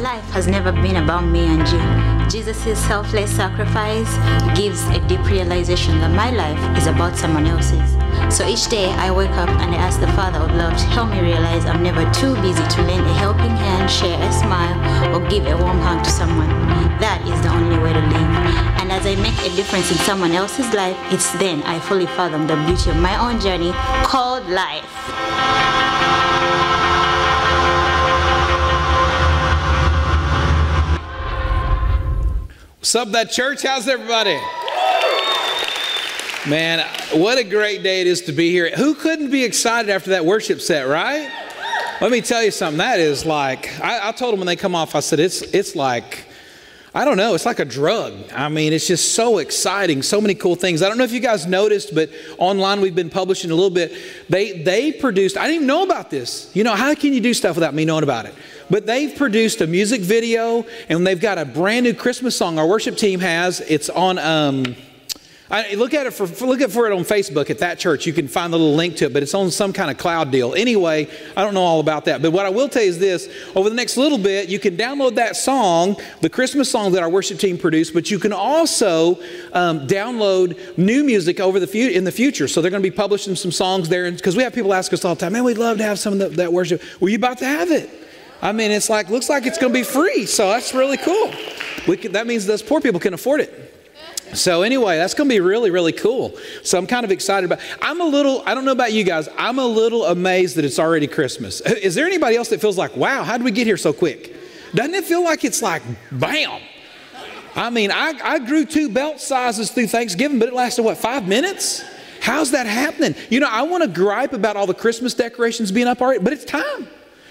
life has never been about me and you. Jesus' selfless sacrifice gives a deep realization that my life is about someone else's. So each day I wake up and I ask the Father of love to help me realize I'm never too busy to lend a helping hand, share a smile, or give a warm hug to someone. That is the only way to live. And as I make a difference in someone else's life, it's then I fully fathom the beauty of my own journey called life. What's up, that church? How's everybody? Man, what a great day it is to be here. Who couldn't be excited after that worship set, right? Let me tell you something. That is like, I, I told them when they come off, I said, it's, it's like, I don't know, it's like a drug. I mean, it's just so exciting, so many cool things. I don't know if you guys noticed, but online we've been publishing a little bit. They, they produced, I didn't even know about this. You know, how can you do stuff without me knowing about it? But they've produced a music video and they've got a brand new Christmas song our worship team has. It's on, um, I, look at it for, look at for it on Facebook at that church. You can find the little link to it, but it's on some kind of cloud deal. Anyway, I don't know all about that. But what I will tell you is this: over the next little bit, you can download that song, the Christmas song that our worship team produced. But you can also um, download new music over the fu- in the future. So they're going to be publishing some songs there, because we have people ask us all the time, "Man, we'd love to have some of the, that worship." Were you about to have it? I mean, it's like looks like it's going to be free, so that's really cool. Can, that means those poor people can afford it. So anyway, that's going to be really, really cool. So I'm kind of excited about. I'm a little. I don't know about you guys. I'm a little amazed that it's already Christmas. Is there anybody else that feels like, wow, how did we get here so quick? Doesn't it feel like it's like, bam? I mean, I, I grew two belt sizes through Thanksgiving, but it lasted what five minutes? How's that happening? You know, I want to gripe about all the Christmas decorations being up already, but it's time.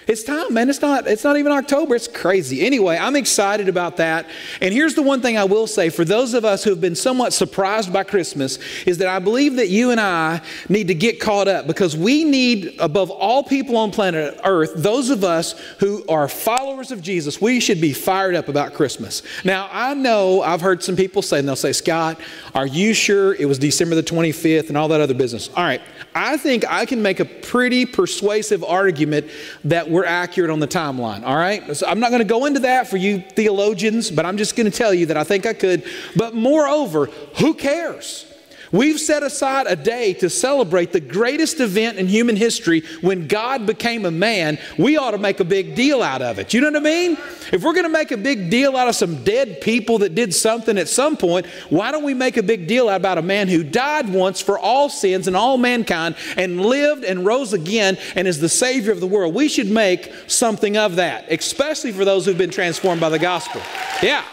It's time, man. It's not, it's not even October. It's crazy. Anyway, I'm excited about that. And here's the one thing I will say for those of us who have been somewhat surprised by Christmas is that I believe that you and I need to get caught up because we need, above all people on planet Earth, those of us who are followers of Jesus, we should be fired up about Christmas. Now, I know I've heard some people say, and they'll say, Scott, are you sure it was December the 25th and all that other business? All right. I think I can make a pretty persuasive argument that we're accurate on the timeline, all right? So I'm not going to go into that for you theologians, but I'm just going to tell you that I think I could. But moreover, who cares? We've set aside a day to celebrate the greatest event in human history when God became a man. We ought to make a big deal out of it. You know what I mean? If we're going to make a big deal out of some dead people that did something at some point, why don't we make a big deal out about a man who died once for all sins and all mankind and lived and rose again and is the Savior of the world? We should make something of that, especially for those who've been transformed by the gospel. Yeah.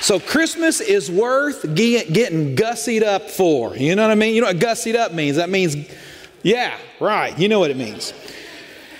So Christmas is worth get, getting gussied up for. You know what I mean? You know what gussied up means? That means, yeah, right. You know what it means.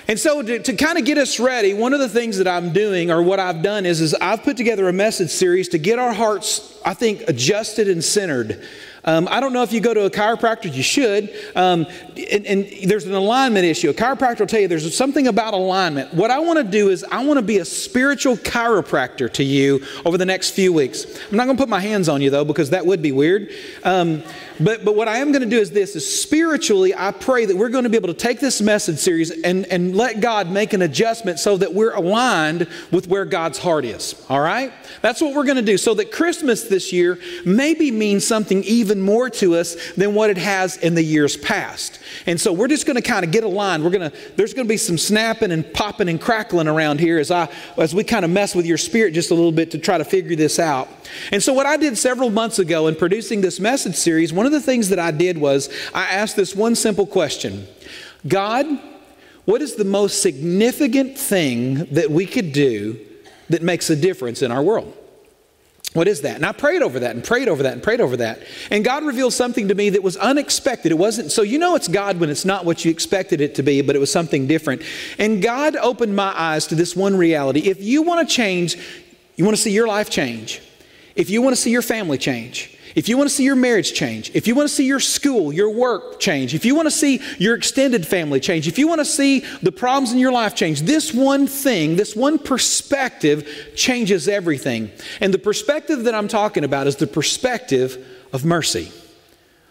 And so to, to kind of get us ready, one of the things that I'm doing or what I've done is, is I've put together a message series to get our hearts, I think, adjusted and centered um, I don't know if you go to a chiropractor, you should. Um, and, and, there's an alignment issue. A chiropractor will tell you there's something about alignment. What I want to do is I want to be a spiritual chiropractor to you over the next few weeks. I'm not going to put my hands on you though, because that would be weird. Um, but, but what I am going to do is this is spiritually, I pray that we're going to be able to take this message series and, and let God make an adjustment so that we're aligned with where God's heart is. All right? That's what we're going to do. So that Christmas this year maybe means something even more to us than what it has in the years past. And so we're just going to kind of get aligned. We're going to, there's going to be some snapping and popping and crackling around here as I, as we kind of mess with your spirit just a little bit to try to figure this out. And so what I did several months ago in producing this message series, one of the things that I did was I asked this one simple question God, what is the most significant thing that we could do that makes a difference in our world? What is that? And I prayed over that and prayed over that and prayed over that. And God revealed something to me that was unexpected. It wasn't, so you know it's God when it's not what you expected it to be, but it was something different. And God opened my eyes to this one reality. If you want to change, you want to see your life change, if you want to see your family change, if you want to see your marriage change, if you want to see your school, your work change, if you want to see your extended family change, if you want to see the problems in your life change, this one thing, this one perspective changes everything. And the perspective that I'm talking about is the perspective of mercy.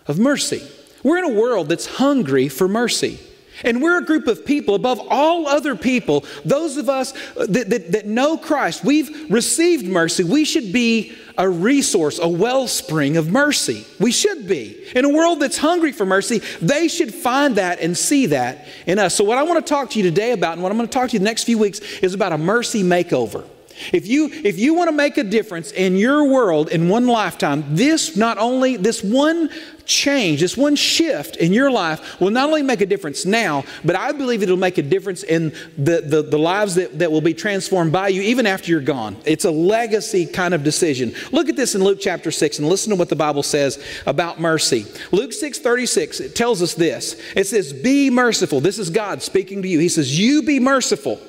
Of mercy. We're in a world that's hungry for mercy. And we're a group of people, above all other people, those of us that, that, that, know Christ, we've received mercy. We should be a resource, a wellspring of mercy. We should be. In a world that's hungry for mercy, they should find that and see that in us. So, what I want to talk to you today about, and what I'm going to talk to you the next few weeks, is about a mercy makeover. If you, if you want to make a difference in your world in one lifetime, this not only, this one change, this one shift in your life will not only make a difference now, but I believe it'll make a difference in the, the, the lives that, that will be transformed by you even after you're gone. It's a legacy kind of decision. Look at this in Luke chapter 6 and listen to what the Bible says about mercy. Luke 6 36, it tells us this. It says, Be merciful. This is God speaking to you. He says, You be merciful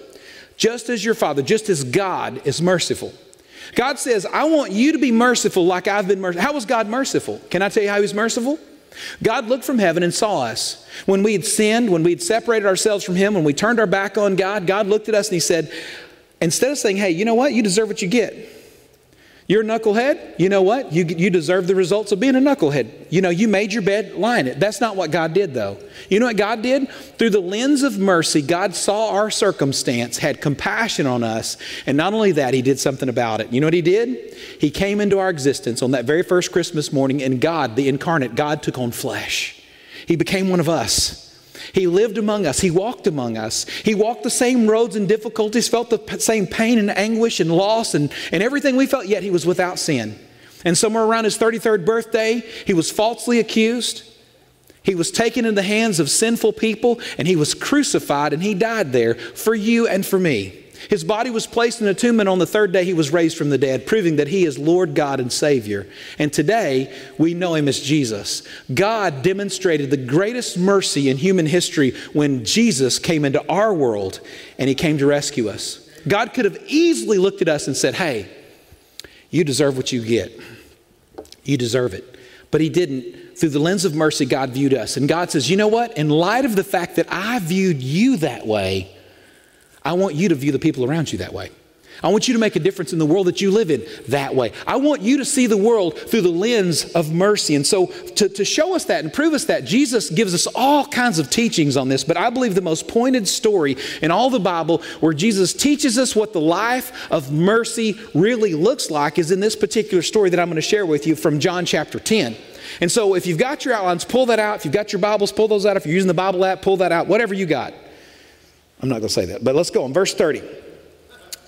just as your Father, just as God is merciful. God says, I want you to be merciful like I've been merciful. How was God merciful? Can I tell you how He's merciful? God looked from heaven and saw us. When we had sinned, when we had separated ourselves from Him, when we turned our back on God, God looked at us and He said, instead of saying, hey, you know what? You deserve what you get. You're a knucklehead. You know what? You, you deserve the results of being a knucklehead. You know, you made your bed, lie in it. That's not what God did, though. You know what God did? Through the lens of mercy, God saw our circumstance, had compassion on us, and not only that, He did something about it. You know what He did? He came into our existence on that very first Christmas morning, and God, the incarnate, God took on flesh. He became one of us. He lived among us. He walked among us. He walked the same roads and difficulties, felt the same pain and anguish and loss and, and everything we felt, yet he was without sin. And somewhere around his 33rd birthday, he was falsely accused. He was taken in the hands of sinful people and he was crucified and he died there for you and for me. His body was placed in a tomb, and on the third day he was raised from the dead, proving that he is Lord God and Savior. And today we know him as Jesus. God demonstrated the greatest mercy in human history when Jesus came into our world and he came to rescue us. God could have easily looked at us and said, Hey, you deserve what you get. You deserve it. But he didn't. Through the lens of mercy, God viewed us. And God says, You know what? In light of the fact that I viewed you that way, I want you to view the people around you that way. I want you to make a difference in the world that you live in that way. I want you to see the world through the lens of mercy. And so, to, to show us that and prove us that, Jesus gives us all kinds of teachings on this. But I believe the most pointed story in all the Bible where Jesus teaches us what the life of mercy really looks like is in this particular story that I'm going to share with you from John chapter 10. And so, if you've got your outlines, pull that out. If you've got your Bibles, pull those out. If you're using the Bible app, pull that out. Whatever you got. I'm not going to say that, but let's go on. Verse 30.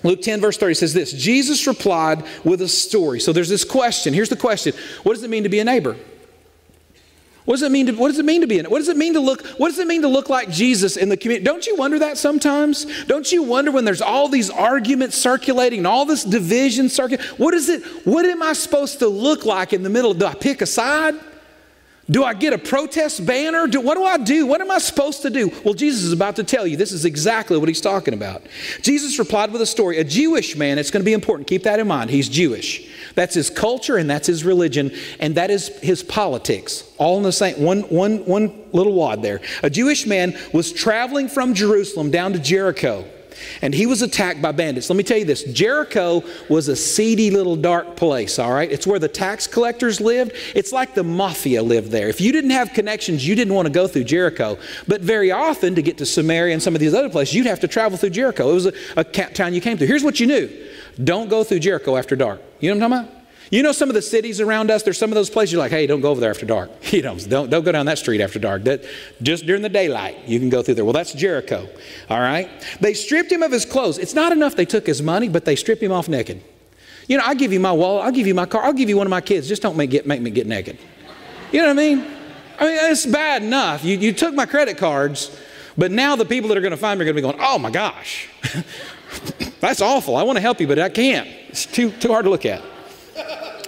Luke 10, verse 30 says this Jesus replied with a story. So there's this question. Here's the question What does it mean to be a neighbor? What does it mean to, what does it mean to be in it? What does it mean to look, what does it mean to look like Jesus in the community? Don't you wonder that sometimes? Don't you wonder when there's all these arguments circulating, and all this division circulating? What is it, what am I supposed to look like in the middle? Do I pick a side? Do I get a protest banner? Do, what do I do? What am I supposed to do? Well, Jesus is about to tell you. This is exactly what he's talking about. Jesus replied with a story. A Jewish man, it's going to be important. Keep that in mind. He's Jewish. That's his culture and that's his religion and that is his politics. All in the same one, one, one little wad there. A Jewish man was traveling from Jerusalem down to Jericho and he was attacked by bandits. Let me tell you this Jericho was a seedy little dark place, all right? It's where the tax collectors lived. It's like the mafia lived there. If you didn't have connections, you didn't want to go through Jericho. But very often, to get to Samaria and some of these other places, you'd have to travel through Jericho. It was a, a town you came through. Here's what you knew don't go through Jericho after dark. You know what I'm talking about? You know some of the cities around us, there's some of those places you're like, hey, don't go over there after dark. You know, don't, don't go down that street after dark. That, just during the daylight, you can go through there. Well, that's Jericho, all right? They stripped him of his clothes. It's not enough they took his money, but they stripped him off naked. You know, I'll give you my wallet, I'll give you my car, I'll give you one of my kids. Just don't make, get, make me get naked. You know what I mean? I mean, it's bad enough. You, you took my credit cards, but now the people that are going to find me are going to be going, oh my gosh, that's awful. I want to help you, but I can't. It's too, too hard to look at.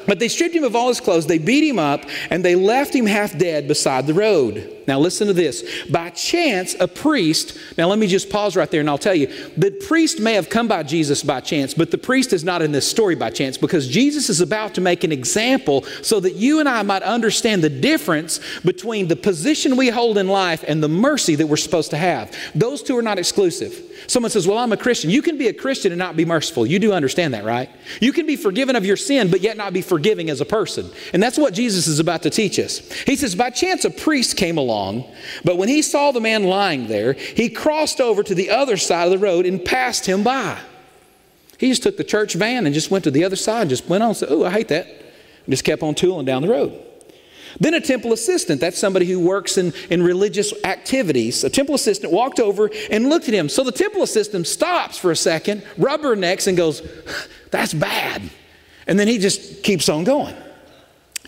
But they stripped him of all his clothes, they beat him up, and they left him half dead beside the road. Now, listen to this. By chance, a priest, now let me just pause right there and I'll tell you the priest may have come by Jesus by chance, but the priest is not in this story by chance because Jesus is about to make an example so that you and I might understand the difference between the position we hold in life and the mercy that we're supposed to have. Those two are not exclusive. Someone says, Well, I'm a Christian. You can be a Christian and not be merciful. You do understand that, right? You can be forgiven of your sin, but yet not be forgiving as a person. And that's what Jesus is about to teach us. He says, By chance, a priest came along along. But when he saw the man lying there, he crossed over to the other side of the road and passed him by. He just took the church van and just went to the other side, just went on said, Oh, I hate that. And just kept on tooling down the road. Then a temple assistant, that's somebody who works in, in religious activities, a temple assistant walked over and looked at him. So the temple assistant stops for a second, rubbernecks, and goes, That's bad. And then he just keeps on going.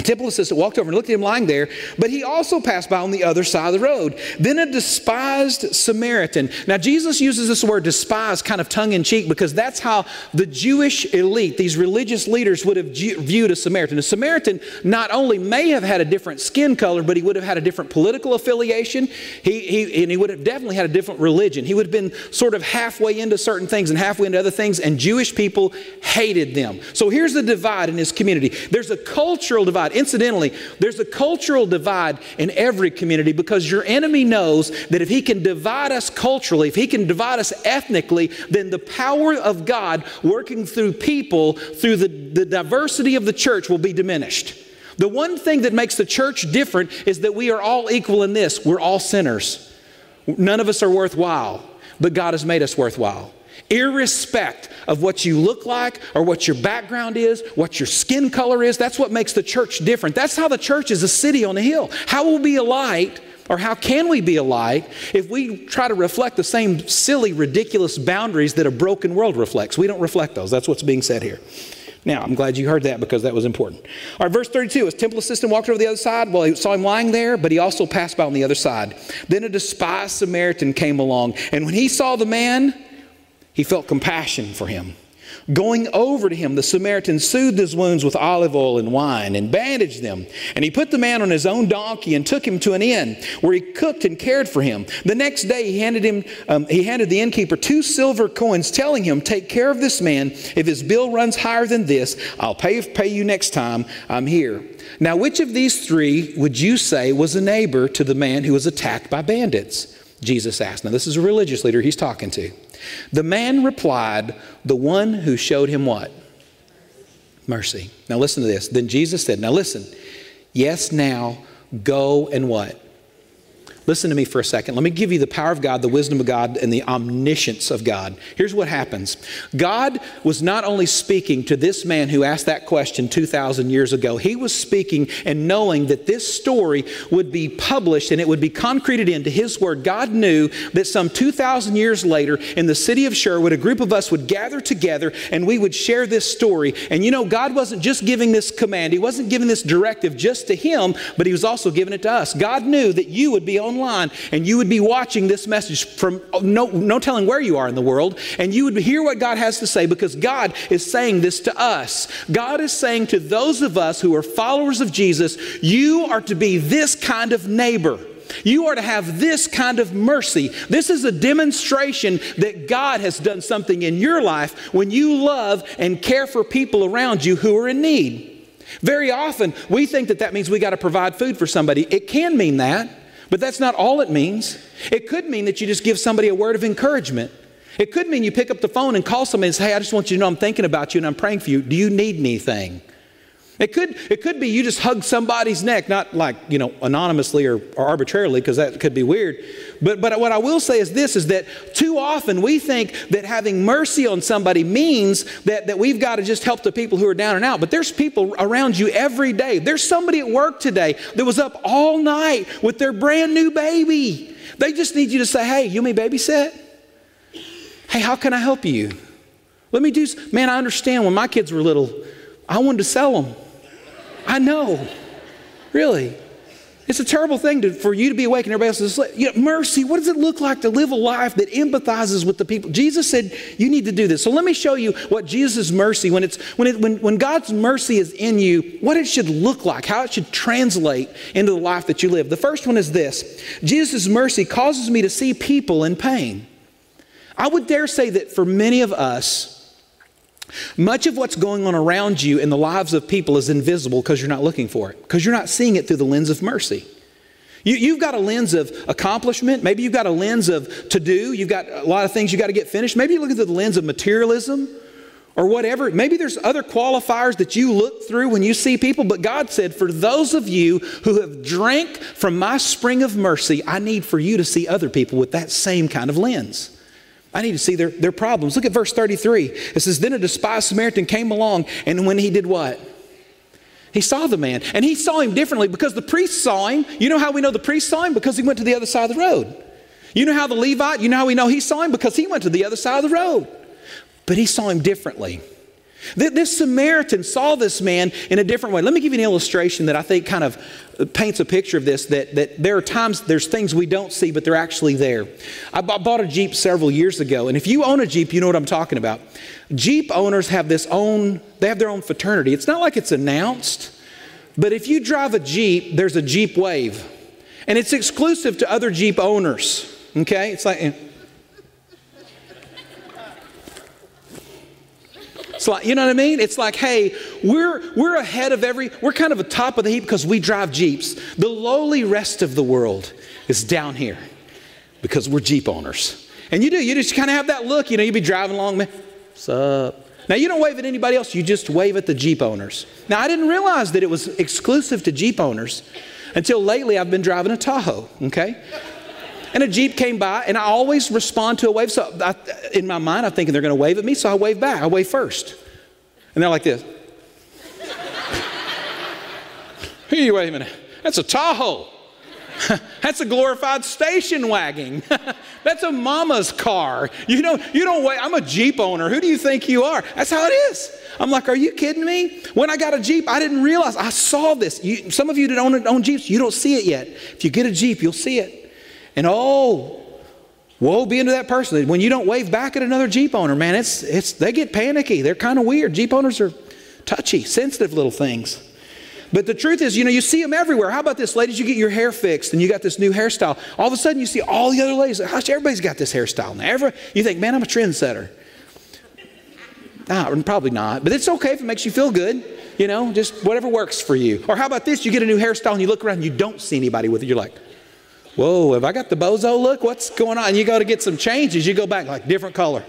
Temple assistant walked over and looked at him lying there, but he also passed by on the other side of the road. Then a despised Samaritan. Now, Jesus uses this word despised kind of tongue in cheek because that's how the Jewish elite, these religious leaders, would have viewed a Samaritan. A Samaritan not only may have had a different skin color, but he would have had a different political affiliation, he, he, and he would have definitely had a different religion. He would have been sort of halfway into certain things and halfway into other things, and Jewish people hated them. So here's the divide in his community there's a cultural divide divide. Incidentally, there's a cultural divide in every community because your enemy knows that if he can divide us culturally, if he can divide us ethnically, then the power of God working through people, through the, the diversity of the church, will be diminished. The one thing that makes the church different is that we are all equal in this we're all sinners. None of us are worthwhile, but God has made us worthwhile irrespect of what you look like or what your background is, what your skin color is. That's what makes the church different. That's how the church is a city on a hill. How will we be a light? Or how can we be a light if we try to reflect the same silly, ridiculous boundaries that a broken world reflects? We don't reflect those. That's what's being said here. Now, I'm glad you heard that because that was important. All right, verse 32 His temple assistant walked over the other side. Well, he saw him lying there, but he also passed by on the other side. Then a despised Samaritan came along, and when he saw the man, he felt compassion for him. Going over to him, the Samaritan soothed his wounds with olive oil and wine and bandaged them. And he put the man on his own donkey and took him to an inn where he cooked and cared for him. The next day, he handed him, um, he handed the innkeeper two silver coins, telling him, "Take care of this man. If his bill runs higher than this, I'll pay pay you next time I'm here." Now, which of these three would you say was a neighbor to the man who was attacked by bandits? Jesus asked. Now, this is a religious leader he's talking to. The man replied, The one who showed him what? Mercy. Now listen to this. Then Jesus said, Now listen, yes, now go and what? Listen to me for a second. Let me give you the power of God, the wisdom of God, and the omniscience of God. Here's what happens God was not only speaking to this man who asked that question 2,000 years ago, he was speaking and knowing that this story would be published and it would be concreted into his word. God knew that some 2,000 years later, in the city of Sherwood, a group of us would gather together and we would share this story. And you know, God wasn't just giving this command, He wasn't giving this directive just to him, but He was also giving it to us. God knew that you would be on online and you would be watching this message from no, no telling where you are in the world, and you would hear what God has to say because God is saying this to us. God is saying to those of us who are followers of Jesus, you are to be this kind of neighbor. You are to have this kind of mercy. This is a demonstration that God has done something in your life when you love and care for people around you who are in need. Very often, we think that that means we got to provide food for somebody. It can mean that. But that's not all it means. It could mean that you just give somebody a word of encouragement. It could mean you pick up the phone and call somebody and say, Hey, I just want you to know I'm thinking about you and I'm praying for you. Do you need anything? It could, it could be you just hug somebody's neck, not like, you know, anonymously or, or arbitrarily, because that could be weird. But, but what I will say is this, is that too often we think that having mercy on somebody means that, that we've got to just help the people who are down and out. But there's people around you every day. There's somebody at work today that was up all night with their brand new baby. They just need you to say, hey, you may babysit? Hey, how can I help you? Let me do, man, I understand when my kids were little, I wanted to sell them. I know. Really. It's a terrible thing to, for you to be awake and everybody else is asleep. You know, mercy, what does it look like to live a life that empathizes with the people? Jesus said, you need to do this. So let me show you what Jesus' mercy, when, it's, when, it, when, when God's mercy is in you, what it should look like, how it should translate into the life that you live. The first one is this Jesus' mercy causes me to see people in pain. I would dare say that for many of us, much of what's going on around you in the lives of people is invisible because you're not looking for it, because you're not seeing it through the lens of mercy. You, have got a lens of accomplishment. Maybe you've got a lens of to do. You've got a lot of things you've got to get finished. Maybe you look through the lens of materialism or whatever. Maybe there's other qualifiers that you look through when you see people, but God said, For those of you who have drank from my spring of mercy, I need for you to see other people with that same kind of lens. I need to see their, their problems. Look at verse 33. It says, Then a despised Samaritan came along, and when he did what? He saw the man, and he saw him differently because the priest saw him. You know how we know the priest saw him? Because he went to the other side of the road. You know how the Levite, you know how we know he saw him? Because he went to the other side of the road. But he saw him differently. This Samaritan saw this man in a different way. Let me give you an illustration that I think kind of paints a picture of this that, that there are times there's things we don't see, but they're actually there. I bought a Jeep several years ago, and if you own a Jeep, you know what I'm talking about. Jeep owners have this own, they have their own fraternity. It's not like it's announced, but if you drive a Jeep, there's a Jeep wave. And it's exclusive to other Jeep owners. Okay? It's like, It's like, you know what I mean? It's like, hey, we're, we're ahead of every, we're kind of a top of the heap because we drive Jeeps. The lowly rest of the world is down here because we're Jeep owners. And you do, you just kind of have that look, you know, you be driving along, man, what's up? Now, you don't wave at anybody else, you just wave at the Jeep owners. Now, I didn't realize that it was exclusive to Jeep owners until lately I've been driving a Tahoe, okay? And a Jeep came by, and I always respond to a wave. So I, in my mind, I'm thinking they're going to wave at me, so I wave back. I wave first. And they're like this. hey, wait a minute. That's a Tahoe. That's a glorified station wagon. That's a mama's car. You know, you don't wait. I'm a Jeep owner. Who do you think you are? That's how it is. I'm like, are you kidding me? When I got a Jeep, I didn't realize. I saw this. You, some of you that own, own Jeeps, you don't see it yet. If you get a Jeep, you'll see it. And oh, woe be unto that person. When you don't wave back at another Jeep owner, man, it's, it's, they get panicky. They're kind of weird. Jeep owners are touchy, sensitive little things. But the truth is, you know, you see them everywhere. How about this, ladies? You get your hair fixed and you got this new hairstyle. All of a sudden, you see all the other ladies. Gosh, everybody's got this hairstyle now. Every, you think, man, I'm a trendsetter. Nah, probably not. But it's okay if it makes you feel good. You know, just whatever works for you. Or how about this? You get a new hairstyle and you look around and you don't see anybody with it. You're like, Whoa, have I got the bozo look? What's going on? And you go to get some changes. You go back like different color.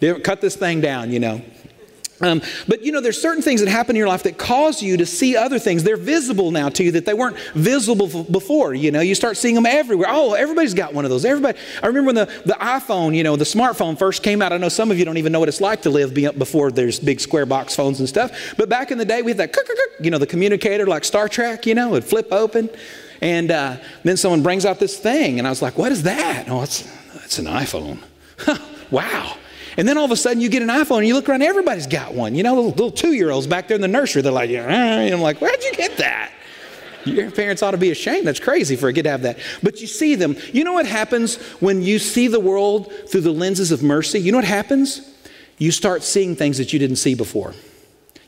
Different, cut this thing down, you know. Um, but you know, there's certain things that happen in your life that cause you to see other things. They're visible now to you that they weren't visible before. You know, you start seeing them everywhere. Oh, everybody's got one of those. Everybody. I remember when the, the iPhone, you know, the smartphone first came out. I know some of you don't even know what it's like to live before there's big square box phones and stuff. But back in the day, we had that, you know, the communicator like Star Trek, you know, it'd flip open. And uh, then someone brings out this thing, and I was like, what is that? Oh, it's, it's an iPhone. wow. And then all of a sudden you get an iPhone and you look around, everybody's got one. You know, little, little two year olds back there in the nursery, they're like, yeah. and I'm like, where'd you get that? Your parents ought to be ashamed. That's crazy for a kid to have that. But you see them. You know what happens when you see the world through the lenses of mercy? You know what happens? You start seeing things that you didn't see before.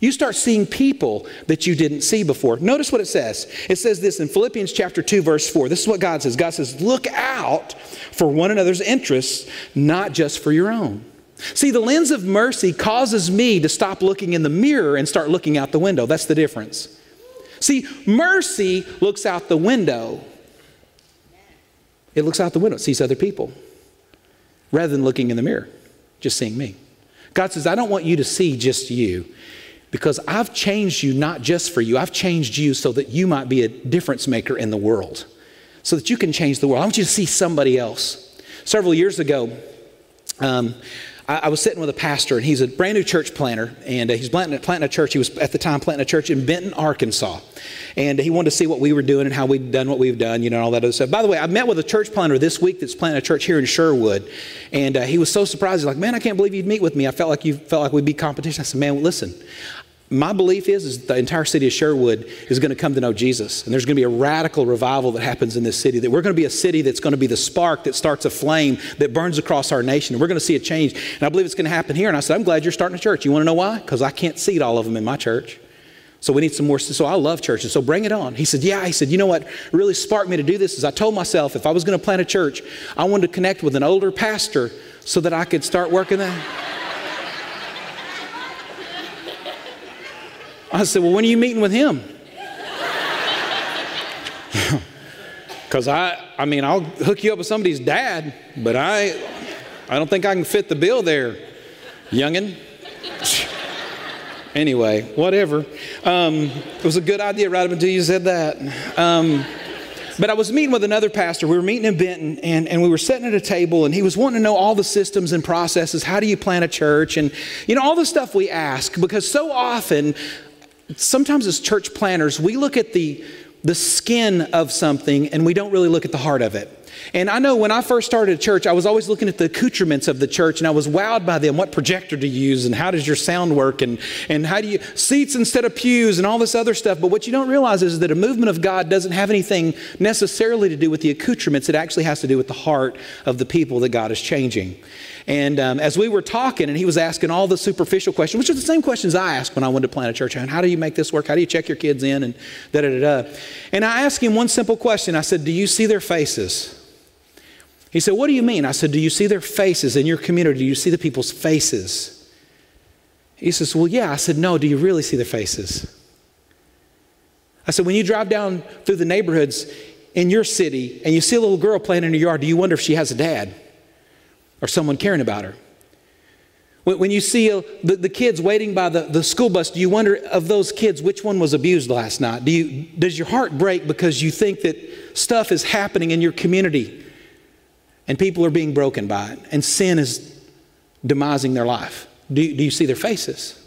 You start seeing people that you didn't see before. Notice what it says. It says this in Philippians chapter 2 verse 4. This is what God says. God says, "Look out for one another's interests, not just for your own." See, the lens of mercy causes me to stop looking in the mirror and start looking out the window. That's the difference. See, mercy looks out the window. It looks out the window, it sees other people, rather than looking in the mirror, just seeing me. God says, I don't want you to see just you because I've changed you not just for you, I've changed you so that you might be a difference maker in the world, so that you can change the world. I want you to see somebody else. Several years ago, um, I, I, was sitting with a pastor, and he's a brand new church planter, and uh, he's planting, planting a church. He was at the time planting a church in Benton, Arkansas. And he wanted to see what we were doing and how we'd done what we've done, you know, and all that other stuff. By the way, I met with a church planter this week that's planting a church here in Sherwood. And uh, he was so surprised. He's like, man, I can't believe you'd meet with me. I felt like you felt like we'd be competition. I said, man, listen, my belief is, is the entire city of Sherwood is going to come to know Jesus. And there's going to be a radical revival that happens in this city. That we're going to be a city that's going to be the spark that starts a flame that burns across our nation. And we're going to see a change. And I believe it's going to happen here. And I said, I'm glad you're starting a church. You want to know why? Because I can't seat all of them in my church. So we need some more. So I love churches. So bring it on. He said, Yeah. He said, You know what really sparked me to do this is I told myself if I was going to plant a church, I wanted to connect with an older pastor so that I could start working that. I said, Well, when are you meeting with him? Because I, I mean, I'll hook you up with somebody's dad, but I, I don't think I can fit the bill there, youngin'. anyway, whatever. Um, it was a good idea right up until you said that. Um, but I was meeting with another pastor. We were meeting in Benton, and, and we were sitting at a table, and he was wanting to know all the systems and processes. How do you plan a church? And, you know, all the stuff we ask, because so often, sometimes as church planners, we look at the, the skin of something and we don't really look at the heart of it. And I know when I first started a church, I was always looking at the accoutrements of the church and I was wowed by them. What projector to use and how does your sound work and, and how do you, seats instead of pews and all this other stuff. But what you don't realize is that a movement of God doesn't have anything necessarily to do with the accoutrements. It actually has to do with the heart of the people that God is changing. And um, as we were talking, and he was asking all the superficial questions, which are the same questions I asked when I wanted to plant a church. How do you make this work? How do you check your kids in? And da da da da. And I asked him one simple question. I said, Do you see their faces? He said, What do you mean? I said, Do you see their faces in your community? Do you see the people's faces? He says, Well, yeah. I said, No, do you really see their faces? I said, When you drive down through the neighborhoods in your city and you see a little girl playing in your yard, do you wonder if she has a dad or someone caring about her? When you see uh, the, the, kids waiting by the, the school bus, do you wonder of those kids which one was abused last night? Do you, does your heart break because you think that stuff is happening in your community? and people are being broken by it, and sin is demising their life. Do, do you see their faces?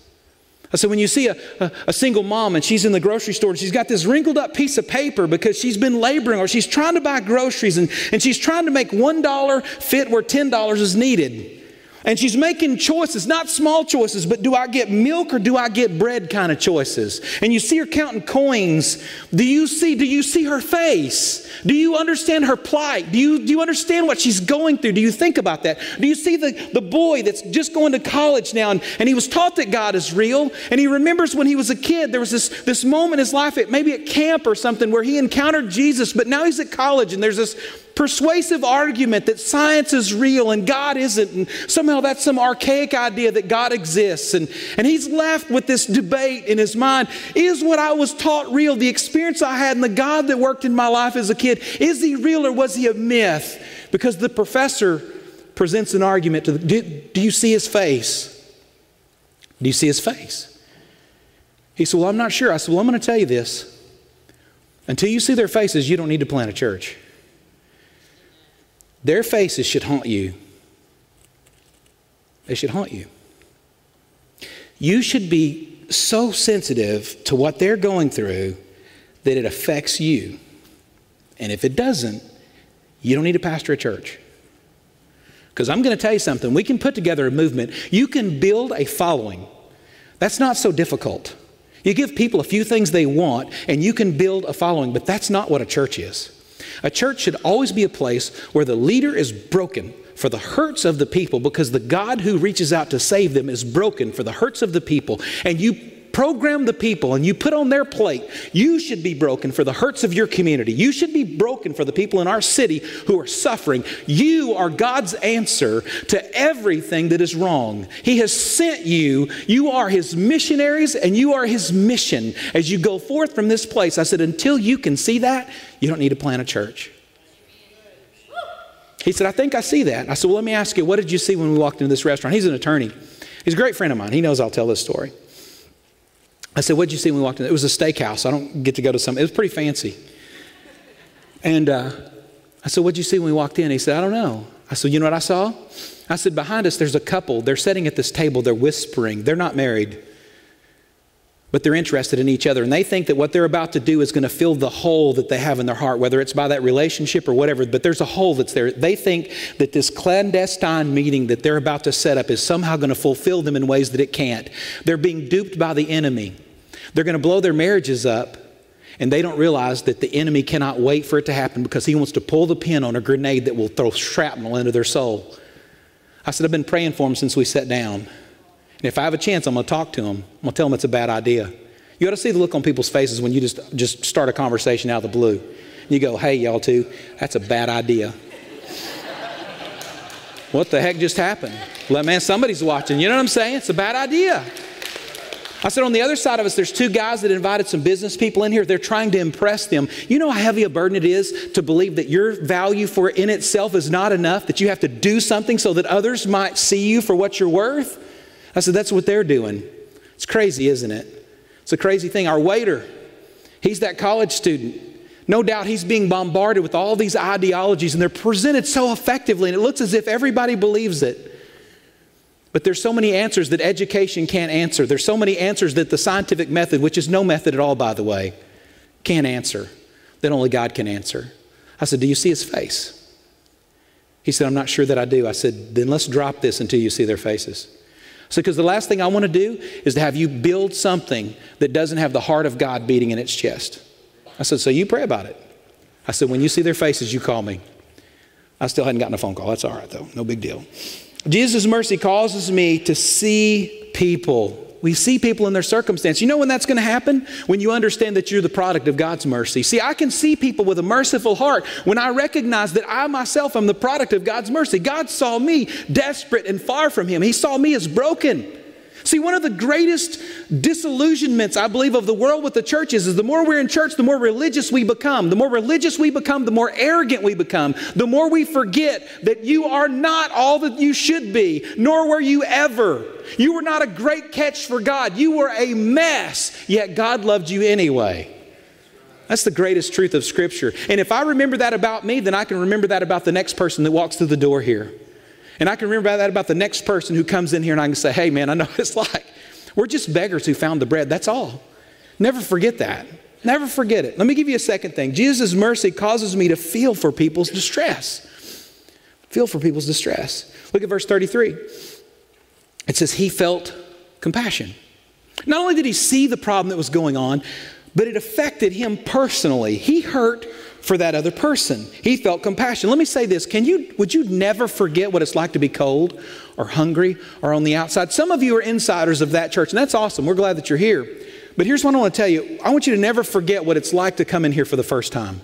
I said, when you see a, a, a, single mom and she's in the grocery store and she's got this wrinkled up piece of paper because she's been laboring or she's trying to buy groceries and, and she's trying to make $1 fit where $10 is needed. And she's making choices, not small choices, but do I get milk or do I get bread kind of choices. And you see her counting coins. Do you see, do you see her face? Do you understand her plight? Do you, do you understand what she's going through? Do you think about that? Do you see the, the boy that's just going to college now and, and he was taught that God is real and he remembers when he was a kid, there was this, this moment in his life, at, maybe at camp or something, where he encountered Jesus, but now he's at college and there's this persuasive argument that science is real and God isn't, and somehow that's some archaic idea that God exists. And, and he's left with this debate in his mind is what I was taught real? The experience I had and the God that worked in my life as a kid, is he real or was he a myth? Because the professor presents an argument to the, do, do you see his face? Do you see his face? He said, Well, I'm not sure. I said, Well, I'm going to tell you this. Until you see their faces, you don't need to plant a church. Their faces should haunt you. They should haunt you. You should be so sensitive to what they're going through that it affects you. And if it doesn't, you don't need to pastor a church. Because I'm going to tell you something. We can put together a movement, you can build a following. That's not so difficult. You give people a few things they want, and you can build a following, but that's not what a church is. A church should always be a place where the leader is broken for the hurts of the people because the God who reaches out to save them is broken for the hurts of the people. And you program the people and you put on their plate, you should be broken for the hurts of your community. You should be broken for the people in our city who are suffering. You are God's answer to everything that is wrong. He has sent you. You are His missionaries and you are His mission as you go forth from this place. I said, until you can see that, you don't need to plant a church. He said, I think I see that. I said, Well, let me ask you, what did you see when we walked into this restaurant? He's an attorney. He's a great friend of mine. He knows I'll tell this story. I said, What'd you see when we walked in? It was a steakhouse. I don't get to go to some, it was pretty fancy. And uh, I said, What'd you see when we walked in? He said, I don't know. I said, You know what I saw? I said, Behind us, there's a couple. They're sitting at this table, they're whispering. They're not married, but they're interested in each other. And they think that what they're about to do is going to fill the hole that they have in their heart, whether it's by that relationship or whatever. But there's a hole that's there. They think that this clandestine meeting that they're about to set up is somehow going to fulfill them in ways that it can't. They're being duped by the enemy. They're going to blow their marriages up, and they don't realize that the enemy cannot wait for it to happen because he wants to pull the pin on a grenade that will throw shrapnel into their soul. I said, I've been praying for them since we sat down. And if I have a chance, I'm going to talk to them. I'm going to tell them it's a bad idea. You ought to see the look on people's faces when you just, just start a conversation out of the blue. You go, hey, y'all two, that's a bad idea. what the heck just happened? Well, man, somebody's watching. You know what I'm saying? It's a bad idea. I said, on the other side of us, there's two guys that invited some business people in here. They're trying to impress them. You know how heavy a burden it is to believe that your value for in itself is not enough, that you have to do something so that others might see you for what you're worth? I said, That's what they're doing. It's crazy, isn't it? It's a crazy thing. Our waiter, he's that college student. No doubt he's being bombarded with all these ideologies, and they're presented so effectively, and it looks as if everybody believes it. But there's so many answers that education can't answer. There's so many answers that the scientific method, which is no method at all, by the way, can't answer, that only God can answer. I said, Do you see his face? He said, I'm not sure that I do. I said, Then let's drop this until you see their faces. So, because the last thing I want to do is to have you build something that doesn't have the heart of God beating in its chest. I said, So you pray about it. I said, When you see their faces, you call me. I still hadn't gotten a phone call. That's all right, though. No big deal. Jesus' mercy causes me to see people we see people in their circumstance. You know when that's going to happen? When you understand that you're the product of God's mercy. See, I can see people with a merciful heart when I recognize that I myself am the product of God's mercy. God saw me desperate and far from Him, He saw me as broken. See, one of the greatest disillusionments, I believe, of the world with the churches is the more we're in church, the more religious we become. The more religious we become, the more arrogant we become. The more we forget that you are not all that you should be, nor were you ever. You were not a great catch for God. You were a mess, yet God loved you anyway. That's the greatest truth of Scripture. And if I remember that about me, then I can remember that about the next person that walks through the door here. And I can remember that about the next person who comes in here and I can say, hey, man, I know what it's like. We're just beggars who found the bread. That's all. Never forget that. Never forget it. Let me give you a second thing. Jesus' mercy causes me to feel for people's distress. Feel for people's distress. Look at verse 33. It says, He felt compassion. Not only did he see the problem that was going on, but it affected him personally. He hurt for that other person. He felt compassion. Let me say this, can you would you never forget what it's like to be cold or hungry or on the outside? Some of you are insiders of that church and that's awesome. We're glad that you're here. But here's what I want to tell you. I want you to never forget what it's like to come in here for the first time.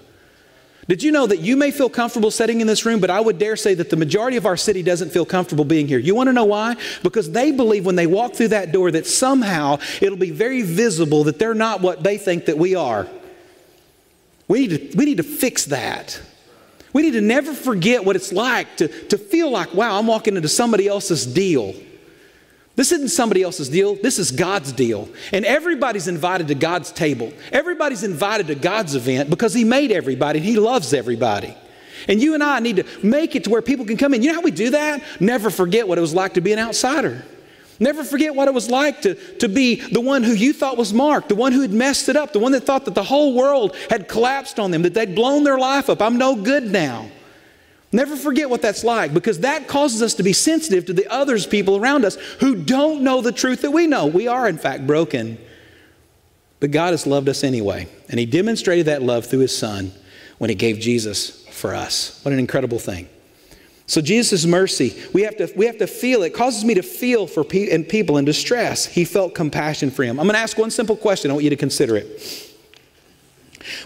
Did you know that you may feel comfortable sitting in this room, but I would dare say that the majority of our city doesn't feel comfortable being here? You want to know why? Because they believe when they walk through that door that somehow it'll be very visible that they're not what they think that we are. We need to, we need to fix that. We need to never forget what it's like to, to feel like, wow, I'm walking into somebody else's deal. This isn't somebody else's deal. This is God's deal. And everybody's invited to God's table. Everybody's invited to God's event because He made everybody and He loves everybody. And you and I need to make it to where people can come in. You know how we do that? Never forget what it was like to be an outsider. Never forget what it was like to, to be the one who you thought was marked, the one who had messed it up, the one that thought that the whole world had collapsed on them, that they'd blown their life up. I'm no good now. Never forget what that's like because that causes us to be sensitive to the others, people around us who don't know the truth that we know. We are, in fact, broken. But God has loved us anyway. And He demonstrated that love through His Son when He gave Jesus for us. What an incredible thing. So Jesus' mercy, we have to, we have to feel it. it causes me to feel for pe- and people in distress. He felt compassion for him. I'm going to ask one simple question. I want you to consider it.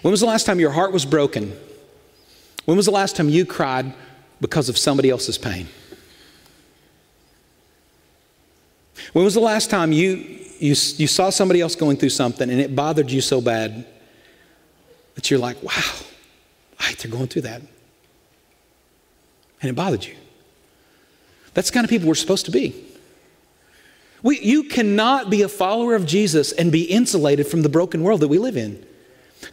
When was the last time your heart was broken? When was the last time you cried because of somebody else's pain? When was the last time you, you, you saw somebody else going through something and it bothered you so bad that you're like, wow, they're going through that? And it bothered you. That's the kind of people we're supposed to be. We, you cannot be a follower of Jesus and be insulated from the broken world that we live in.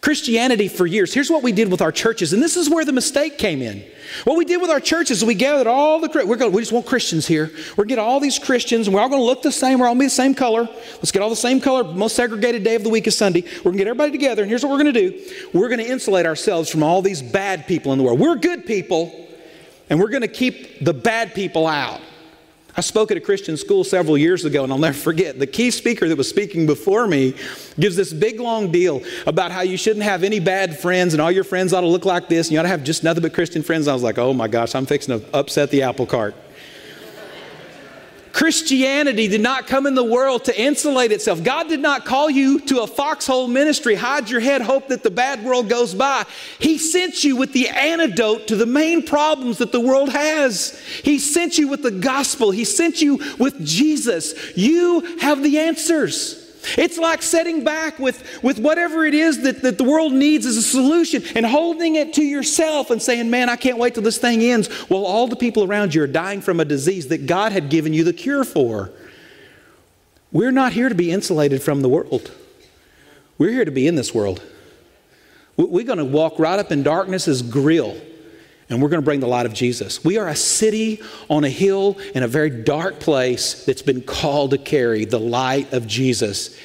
Christianity for years, here's what we did with our churches, and this is where the mistake came in. What we did with our churches we gathered all the, we're going, we just want Christians here. We're going to get all these Christians, and we're all going to look the same, we're all going to be the same color. Let's get all the same color, most segregated day of the week is Sunday. We're going to get everybody together, and here's what we're going to do. We're going to insulate ourselves from all these bad people in the world. We're good people, and we're going to keep the bad people out. I spoke at a Christian school several years ago, and I'll never forget. The key speaker that was speaking before me gives this big long deal about how you shouldn't have any bad friends, and all your friends ought to look like this, and you ought to have just nothing but Christian friends. I was like, oh my gosh, I'm fixing to upset the apple cart. Christianity did not come in the world to insulate itself. God did not call you to a foxhole ministry, hide your head, hope that the bad world goes by. He sent you with the antidote to the main problems that the world has. He sent you with the gospel, He sent you with Jesus. You have the answers. It's like setting back with, with whatever it is that, that the world needs as a solution and holding it to yourself and saying, Man, I can't wait till this thing ends. While all the people around you are dying from a disease that God had given you the cure for. We're not here to be insulated from the world. We're here to be in this world. We're going to walk right up in darkness's grill and we're going to bring the light of Jesus. We are a city on a hill in a very dark place that's been called to carry the light of Jesus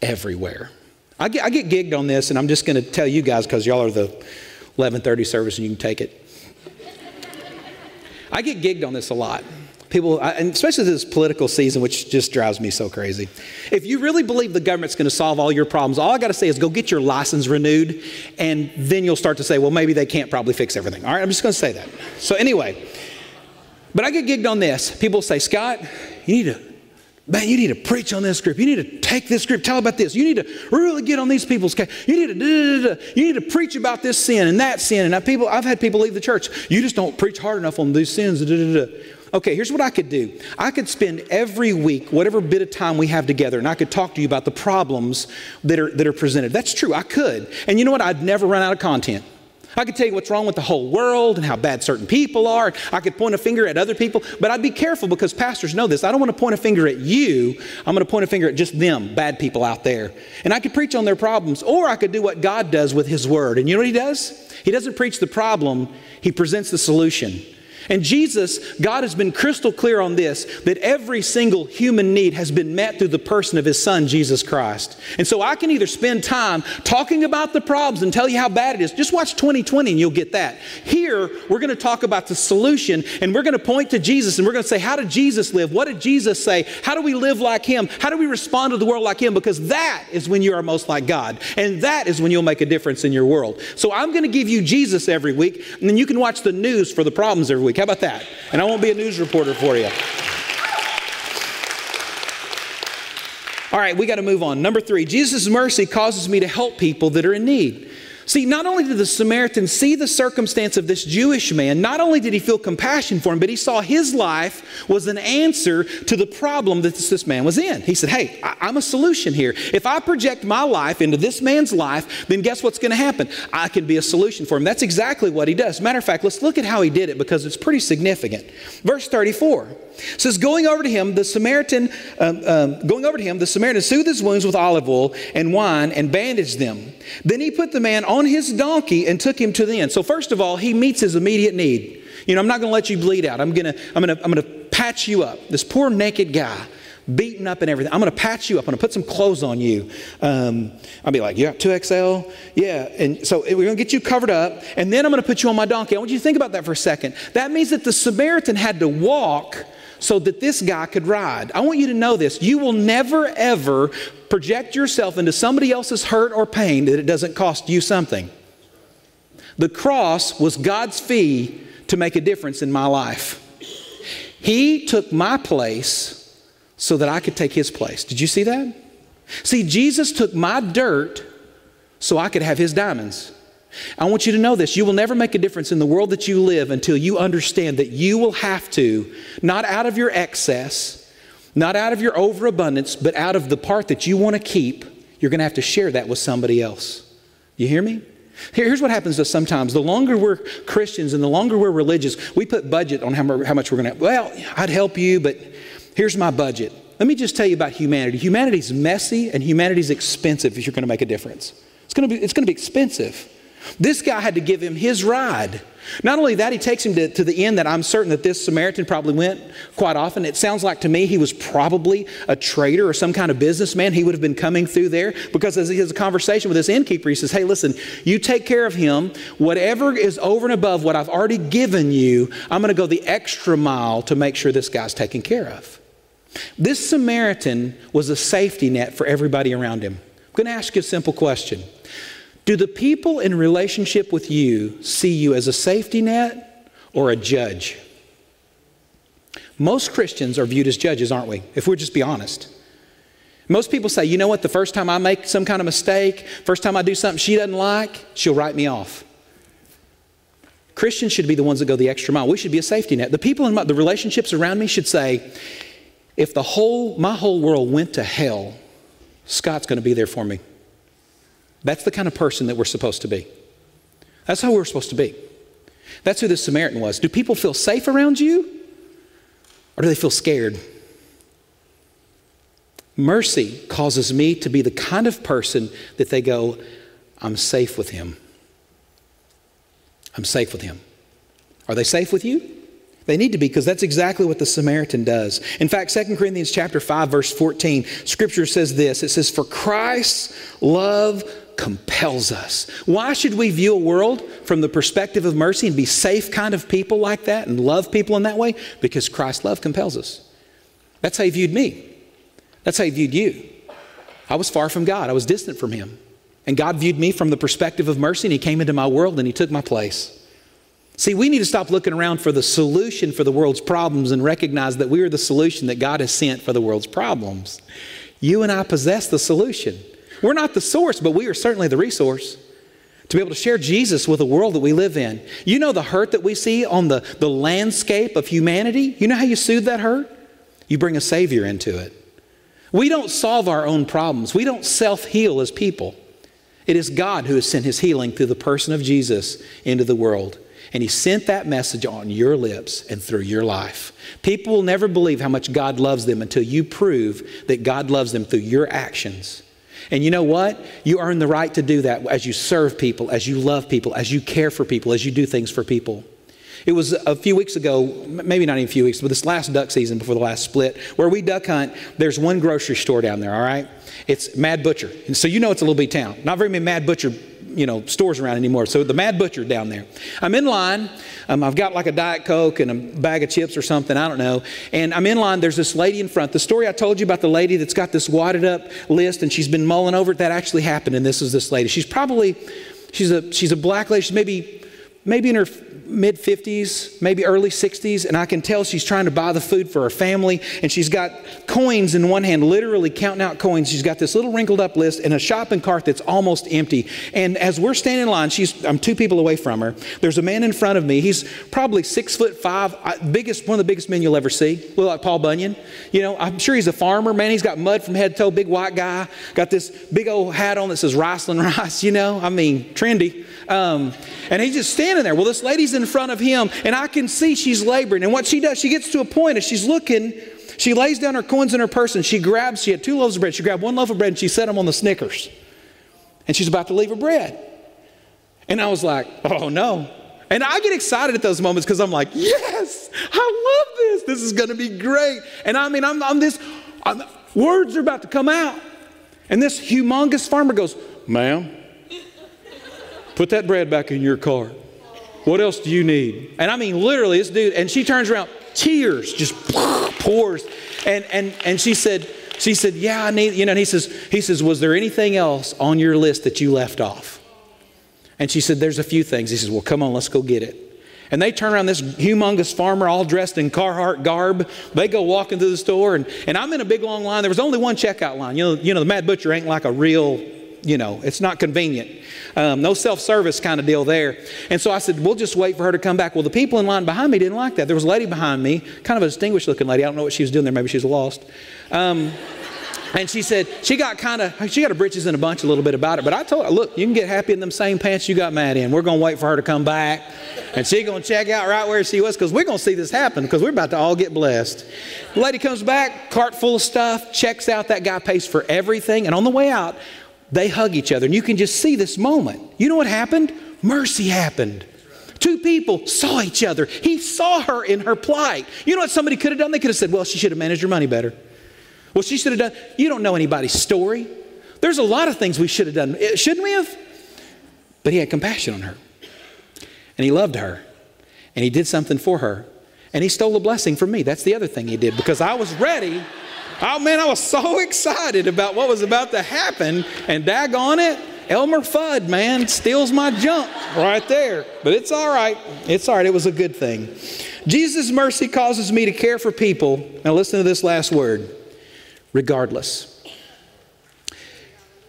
everywhere. I get, I get gigged on this, and I'm just going to tell you guys because y'all are the 11:30 service, and you can take it. I get gigged on this a lot. People, and especially this political season, which just drives me so crazy. If you really believe the government's going to solve all your problems, all I got to say is go get your license renewed, and then you'll start to say, well, maybe they can't probably fix everything. All right, I'm just going to say that. So, anyway, but I get gigged on this. People say, Scott, you need to Man, you need to preach on this script. You need to take this script, tell about this. You need to really get on these people's case. You need to you need to preach about this sin and that sin. And people, I've had people leave the church. You just don't preach hard enough on these sins. Okay, here's what I could do. I could spend every week, whatever bit of time we have together, and I could talk to you about the problems that are, that are presented. That's true, I could. And you know what? I'd never run out of content. I could tell you what's wrong with the whole world and how bad certain people are. I could point a finger at other people, but I'd be careful because pastors know this. I don't want to point a finger at you. I'm going to point a finger at just them, bad people out there. And I could preach on their problems, or I could do what God does with His Word. And you know what He does? He doesn't preach the problem, He presents the solution. And Jesus, God has been crystal clear on this that every single human need has been met through the person of His Son, Jesus Christ. And so I can either spend time talking about the problems and tell you how bad it is. Just watch 2020 and you'll get that. Here, we're going to talk about the solution and we're going to point to Jesus and we're going to say, How did Jesus live? What did Jesus say? How do we live like Him? How do we respond to the world like Him? Because that is when you are most like God. And that is when you'll make a difference in your world. So I'm going to give you Jesus every week and then you can watch the news for the problems every week week. How about that? And I won't be a news reporter for you. All right, we got to move on. Number three, Jesus' mercy causes me to help people that are in need. See, not only did the Samaritan see the circumstance of this Jewish man, not only did he feel compassion for him, but he saw his life was an answer to the problem that this, this man was in. He said, Hey, I, I'm a solution here. If I project my life into this man's life, then guess what's going to happen? I can be a solution for him. That's exactly what he does. Matter of fact, let's look at how he did it because it's pretty significant. Verse 34 says, Going over to him, the Samaritan, um, um, going over to him, the Samaritan soothed his wounds with olive oil and wine and bandaged them. Then he put the man on his donkey and took him to the inn. So, first of all, he meets his immediate need. You know, I'm not going to let you bleed out. I'm going to, I'm going to, I'm going to patch you up. This poor naked guy, beaten up and everything. I'm going to patch you up. I'm going to put some clothes on you. Um, I'll be like, yeah, 2XL? Yeah. And so we're going to get you covered up, and then I'm going to put you on my donkey. I want you to think about that for a second. That means that the Samaritan had to walk so that this guy could ride. I want you to know this. You will never, ever project yourself into somebody else's hurt or pain that it doesn't cost you something. The cross was God's fee to make a difference in my life. He took my place so that I could take his place. Did you see that? See, Jesus took my dirt so I could have his diamonds. I want you to know this. You will never make a difference in the world that you live until you understand that you will have to, not out of your excess, not out of your overabundance, but out of the part that you want to keep, you're going to have to share that with somebody else. You hear me? Here's what happens to us sometimes. The longer we're Christians and the longer we're religious, we put budget on how much we're going to. Well, I'd help you, but here's my budget. Let me just tell you about humanity. Humanity's messy and humanity's expensive if you're going to make a difference. It's going to be, it's going to be expensive. This guy had to give him his ride. Not only that, he takes him to, to, the inn that I'm certain that this Samaritan probably went quite often. It sounds like to me he was probably a trader or some kind of businessman. He would have been coming through there because as he has a conversation with this innkeeper, he says, Hey, listen, you take care of him. Whatever is over and above what I've already given you, I'm going to go the extra mile to make sure this guy's taken care of. This Samaritan was a safety net for everybody around him. I'm going to ask you a simple question. Do the people in relationship with you see you as a safety net or a judge? Most Christians are viewed as judges, aren't we? If we're just be honest. Most people say, you know what, the first time I make some kind of mistake, first time I do something she doesn't like, she'll write me off. Christians should be the ones that go the extra mile. We should be a safety net. The people in my, the relationships around me should say, if the whole my whole world went to hell, Scott's going to be there for me. That's the kind of person that we're supposed to be. That's how we're supposed to be. That's who the Samaritan was. Do people feel safe around you? Or do they feel scared? Mercy causes me to be the kind of person that they go, I'm safe with him. I'm safe with him. Are they safe with you? They need to be because that's exactly what the Samaritan does. In fact, 2 Corinthians chapter 5 verse 14, scripture says this. It says for Christ's love compels us. Why should we view a world from the perspective of mercy and be safe kind of people like that and love people in that way? Because Christ's love compels us. That's how he viewed me. That's how he viewed you. I was far from God. I was distant from him. And God viewed me from the perspective of mercy and he came into my world and he took my place. See, we need to stop looking around for the solution for the world's problems and recognize that we are the solution that God has sent for the world's problems. You and I possess the solution. We're not the source, but we are certainly the resource to be able to share Jesus with the world that we live in. You know the hurt that we see on the, the landscape of humanity? You know how you soothe that hurt? You bring a Savior into it. We don't solve our own problems, we don't self heal as people. It is God who has sent His healing through the person of Jesus into the world. And he sent that message on your lips and through your life. People will never believe how much God loves them until you prove that God loves them through your actions. And you know what? You earn the right to do that as you serve people, as you love people, as you care for people, as you do things for people. It was a few weeks ago, maybe not even a few weeks, but this last duck season before the last split, where we duck hunt, there's one grocery store down there, all right? It's Mad Butcher. And so you know it's a little bitty town. Not very many Mad Butcher you know stores around anymore. So the Mad Butcher down there. I'm in line. Um, I've got like a Diet Coke and a bag of chips or something. I don't know. And I'm in line. There's this lady in front. The story I told you about the lady that's got this wadded up list and she's been mulling over it. That actually happened. And this is this lady. She's probably she's a she's a black lady. She's maybe maybe in her mid 50s, maybe early 60s, and I can tell she's trying to buy the food for her family. And she's got coins in one hand, literally counting out coins. She's got this little wrinkled up list and a shopping cart that's almost empty. And as we're standing in line, she's I'm two people away from her. There's a man in front of me. He's probably six foot five, biggest one of the biggest men you'll ever see. Look like Paul Bunyan. You know, I'm sure he's a farmer. Man, he's got mud from head to toe. Big white guy. Got this big old hat on that says Riceland Rice. You know, I mean, trendy. Um, and he's just standing there. Well, this lady's in front of him, and I can see she's laboring. And what she does, she gets to a point as she's looking, she lays down her coins in her purse and she grabs, she had two loaves of bread. She grabbed one loaf of bread and she set them on the Snickers. And she's about to leave her bread. And I was like, oh no. And I get excited at those moments because I'm like, yes, I love this. This is going to be great. And I mean, I'm, I'm this, I'm, words are about to come out. And this humongous farmer goes, ma'am, Put that bread back in your car. What else do you need? And I mean, literally, this dude, and she turns around, tears just pours. And, and, and she said, she said, yeah, I need, you know, and he says, he says, was there anything else on your list that you left off? And she said, there's a few things. He says, well, come on, let's go get it. And they turn around this humongous farmer all dressed in Carhartt garb. They go walking through the store, and, and I'm in a big long line. There was only one checkout line. You know, you know, the Mad Butcher ain't like a real you know, it's not convenient. Um, no self service kind of deal there. And so I said, we'll just wait for her to come back. Well, the people in line behind me didn't like that. There was a lady behind me, kind of a distinguished looking lady. I don't know what she was doing there. Maybe she was lost. Um, and she said, she got kind of, she got her britches in a bunch a little bit about it. But I told her, look, you can get happy in them same pants you got mad in. We're going to wait for her to come back. And she's going to check out right where she was because we're going to see this happen because we're about to all get blessed. The lady comes back, cart full of stuff, checks out. That guy pays for everything. And on the way out, they hug each other. And you can just see this moment. You know what happened? Mercy happened. Two people saw each other. He saw her in her plight. You know what somebody could have done? They could have said, Well, she should have managed her money better. Well, she should have done. You don't know anybody's story. There's a lot of things we should have done. Eh, shouldn't we have? But he had compassion on her. And he loved her. And he did something for her. And he stole a blessing from me. That's the other thing he did because I was ready Oh man, I was so excited about what was about to happen, and daggone it, Elmer Fudd, man, steals my junk right there. But it's all right. It's all right. It was a good thing. Jesus' mercy causes me to care for people. Now, listen to this last word regardless.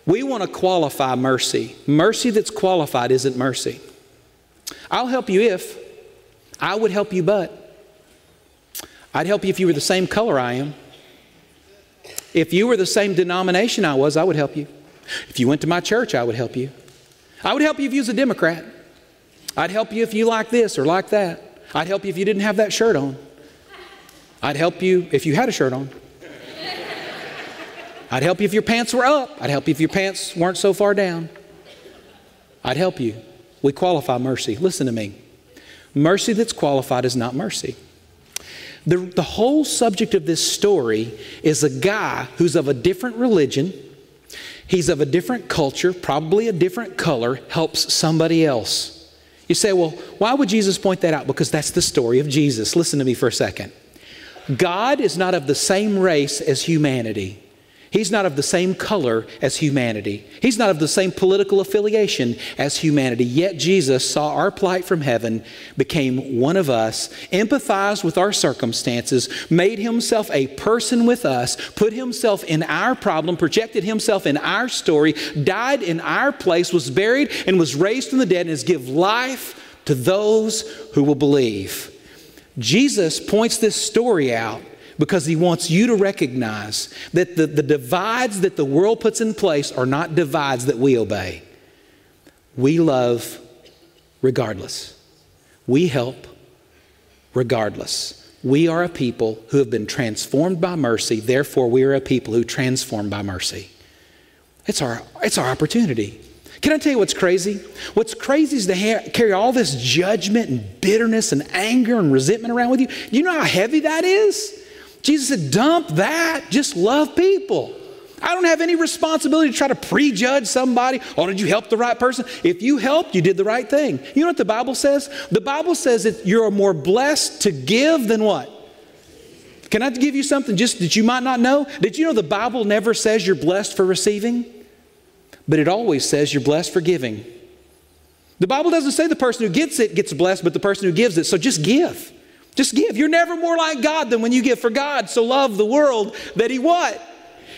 We want to qualify mercy. Mercy that's qualified isn't mercy. I'll help you if, I would help you but. I'd help you if you were the same color I am. If you were the same denomination I was, I would help you. If you went to my church, I would help you. I would help you if you was a Democrat. I'd help you if you like this or like that. I'd help you if you didn't have that shirt on. I'd help you if you had a shirt on. I'd help you if your pants were up. I'd help you if your pants weren't so far down. I'd help you. We qualify mercy. Listen to me. Mercy that's qualified is not mercy. The, the whole subject of this story is a guy who's of a different religion, he's of a different culture, probably a different color, helps somebody else. You say, well, why would Jesus point that out? Because that's the story of Jesus. Listen to me for a second. God is not of the same race as humanity. He's not of the same color as humanity. He's not of the same political affiliation as humanity. Yet Jesus saw our plight from heaven, became one of us, empathized with our circumstances, made himself a person with us, put himself in our problem, projected himself in our story, died in our place, was buried, and was raised from the dead, and has given life to those who will believe. Jesus points this story out because he wants you to recognize that the, the divides that the world puts in place are not divides that we obey. We love regardless, we help regardless. We are a people who have been transformed by mercy, therefore, we are a people who transform by mercy. It's our, it's our opportunity. Can I tell you what's crazy? What's crazy is to ha- carry all this judgment and bitterness and anger and resentment around with you. You know how heavy that is? Jesus said, dump that, just love people. I don't have any responsibility to try to prejudge somebody. Oh, did you help the right person? If you helped, you did the right thing. You know what the Bible says? The Bible says that you're more blessed to give than what? Can I give you something just that you might not know? Did you know the Bible never says you're blessed for receiving? But it always says you're blessed for giving. The Bible doesn't say the person who gets it gets blessed, but the person who gives it. So just give. Just give. You're never more like God than when you give. For God so loved the world that He what?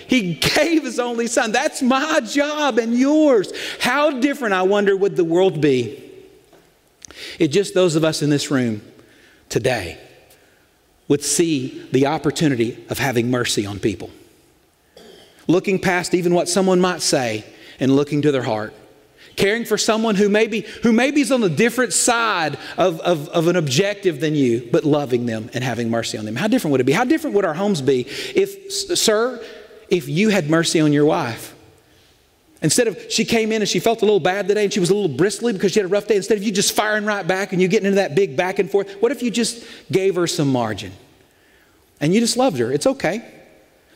He gave His only Son. That's my job and yours. How different, I wonder, would the world be if just those of us in this room today would see the opportunity of having mercy on people? Looking past even what someone might say and looking to their heart caring for someone who maybe who maybe is on a different side of, of, of, an objective than you, but loving them and having mercy on them. How different would it be? How different would our homes be if, sir, if you had mercy on your wife? Instead of she came in and she felt a little bad today and she was a little bristly because she had a rough day, instead of you just firing right back and you getting into that big back and forth, what if you just gave her some margin and you just loved her? It's okay.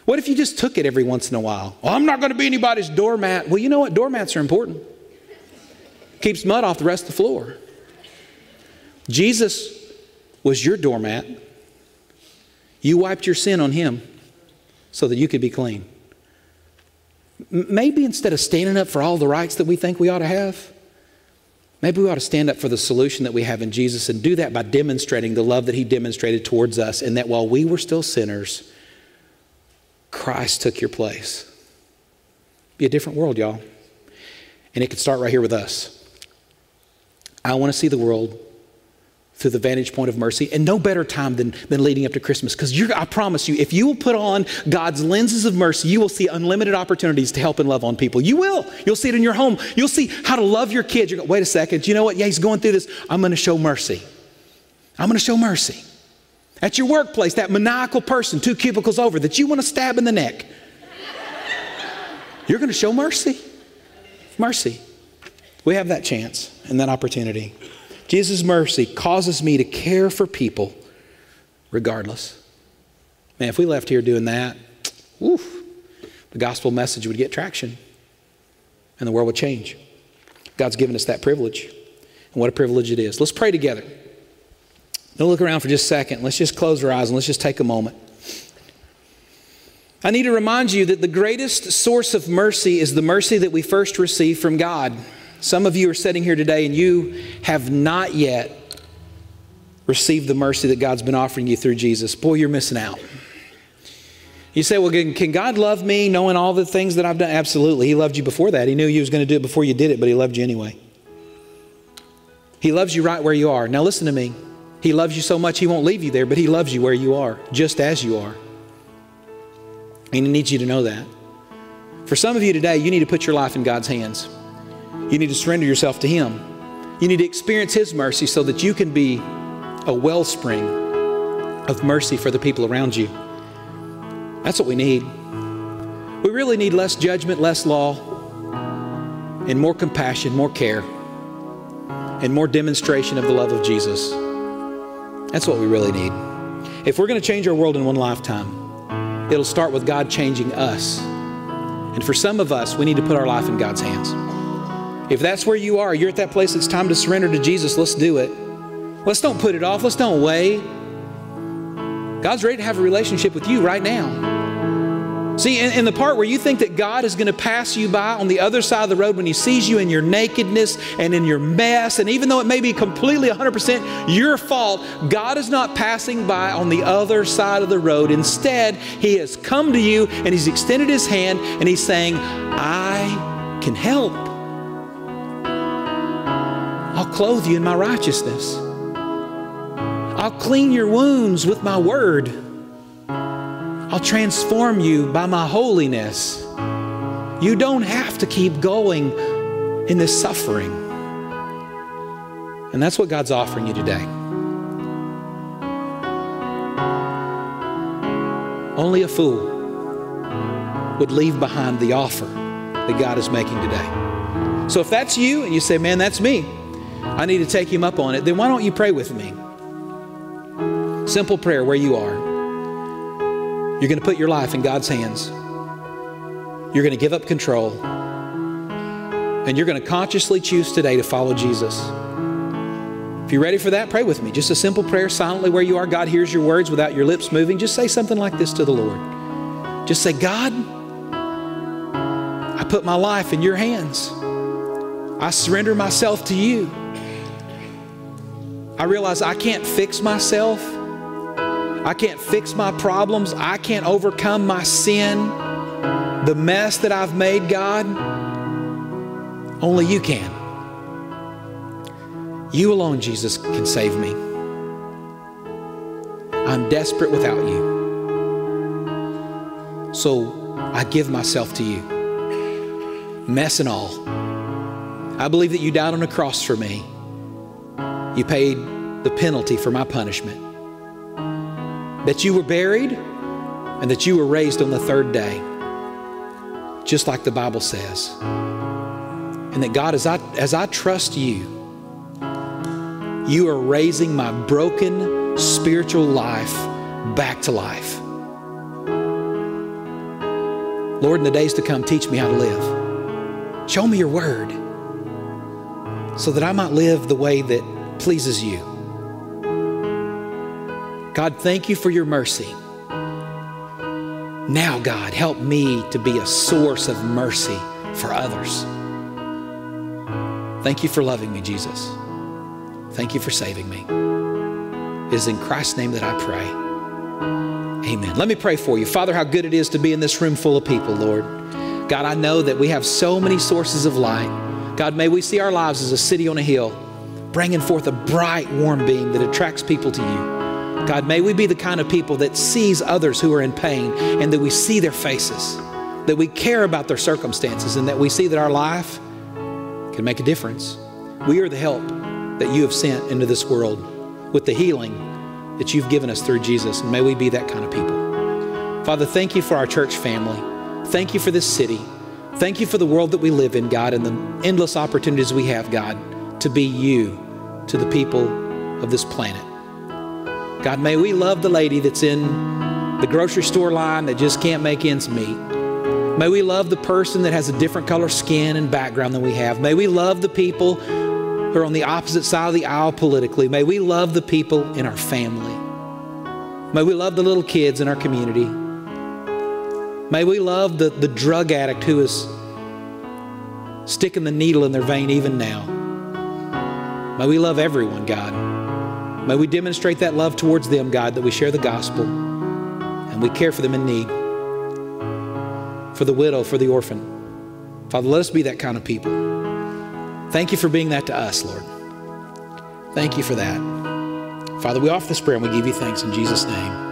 What if you just took it every once in a while? Well, I'm not going to be anybody's doormat. Well, you know what? Doormats are important keeps mud off the rest of the floor. Jesus was your doormat. You wiped your sin on him so that you could be clean. Maybe instead of standing up for all the rights that we think we ought to have, maybe we ought to stand up for the solution that we have in Jesus and do that by demonstrating the love that he demonstrated towards us, and that while we were still sinners, Christ took your place. Be a different world, y'all. And it could start right here with us. I want to see the world through the vantage point of mercy. And no better time than, than leading up to Christmas. Because I promise you, if you will put on God's lenses of mercy, you will see unlimited opportunities to help and love on people. You will. You'll see it in your home. You'll see how to love your kids. You go, wait a second. You know what? Yeah, he's going through this. I'm going to show mercy. I'm going to show mercy. At your workplace, that maniacal person two cubicles over that you want to stab in the neck. You're going to show mercy. Mercy. We have that chance and that opportunity. Jesus' mercy causes me to care for people regardless. Man, if we left here doing that, woof, the gospel message would get traction and the world would change. God's given us that privilege. And what a privilege it is. Let's pray together. Don't look around for just a second. Let's just close our eyes and let's just take a moment. I need to remind you that the greatest source of mercy is the mercy that we first receive from God. Some of you are sitting here today and you have not yet received the mercy that God's been offering you through Jesus. Boy, you're missing out. You say, well, can God love me knowing all the things that I've done? Absolutely. He loved you before that. He knew you was going to do it before you did it, but He loved you anyway. He loves you right where you are. Now, listen to me. He loves you so much, He won't leave you there, but He loves you where you are, just as you are. And He needs you to know that. For some of you today, you need to put your life in God's hands. You need to surrender yourself to Him. You need to experience His mercy so that you can be a wellspring of mercy for the people around you. That's what we need. We really need less judgment, less law, and more compassion, more care, and more demonstration of the love of Jesus. That's what we really need. If we're going to change our world in one lifetime, it'll start with God changing us. And for some of us, we need to put our life in God's hands. If that's where you are, you're at that place it's time to surrender to Jesus, let's do it. Let's don't put it off. Let's don't wait. God's ready to have a relationship with you right now. See, in, in, the part where you think that God is going to pass you by on the other side of the road when He sees you in your nakedness and in your mess, and even though it may be completely 100% your fault, God is not passing by on the other side of the road. Instead, He has come to you and He's extended His hand and He's saying, I can help. I'll clothe you in my righteousness. I'll clean your wounds with my word. I'll transform you by my holiness. You don't have to keep going in this suffering. And that's what God's offering you today. Only a fool would leave behind the offer that God is making today. So if that's you and you say, man, that's me, I need to take him up on it, then why don't you pray with me? Simple prayer where you are. You're going to put your life in God's hands. You're going to give up control. And you're going to consciously choose today to follow Jesus. If you're ready for that, pray with me. Just a simple prayer silently where you are. God hears your words without your lips moving. Just say something like this to the Lord. Just say, God, I put my life in your hands. I surrender myself to you. I realize I can't fix myself. I can't fix my problems. I can't overcome my sin, the mess that I've made, God. Only you can. You alone, Jesus, can save me. I'm desperate without you. So I give myself to you, mess and all. I believe that you died on a cross for me. You paid the penalty for my punishment that you were buried and that you were raised on the third day, just like the Bible says. And that God, as I, as I trust you, you are raising my broken spiritual life back to life. Lord, in the days to come, teach me how to live. Show me your word so that I might live the way that pleases you. God, thank you for your mercy. Now, God, help me to be a source of mercy for others. Thank you for loving me, Jesus. Thank you for saving me. It is in Christ's name that I pray. Amen. Let me pray for you. Father, how good it is to be in this room full of people, Lord. God, I know that we have so many sources of light. God, may we see our lives as a city on a hill, bringing forth a bright, warm beam that attracts people to you. God, may we be the kind of people that sees others who are in pain and that we see their faces, that we care about their circumstances, and that we see that our life can make a difference. We are the help that you have sent into this world with the healing that you've given us through Jesus. And may we be that kind of people. Father, thank you for our church family. Thank you for this city. Thank you for the world that we live in, God, and the endless opportunities we have, God, to be you to the people of this planet. God, may we love the lady that's in the grocery store line that just can't make ends meet. May we love the person that has a different color skin and background than we have. May we love the people who are on the opposite side of the aisle politically. May we love the people in our family. May we love the little kids in our community. May we love the, the drug addict who is sticking the needle in their vein even now. May we love everyone, God. May we demonstrate that love towards them, God, that we share the gospel and we care for them in need, for the widow, for the orphan. Father, let us be that kind of people. Thank you for being that to us, Lord. Thank you for that. Father, we offer this prayer and we give you thanks in Jesus' name.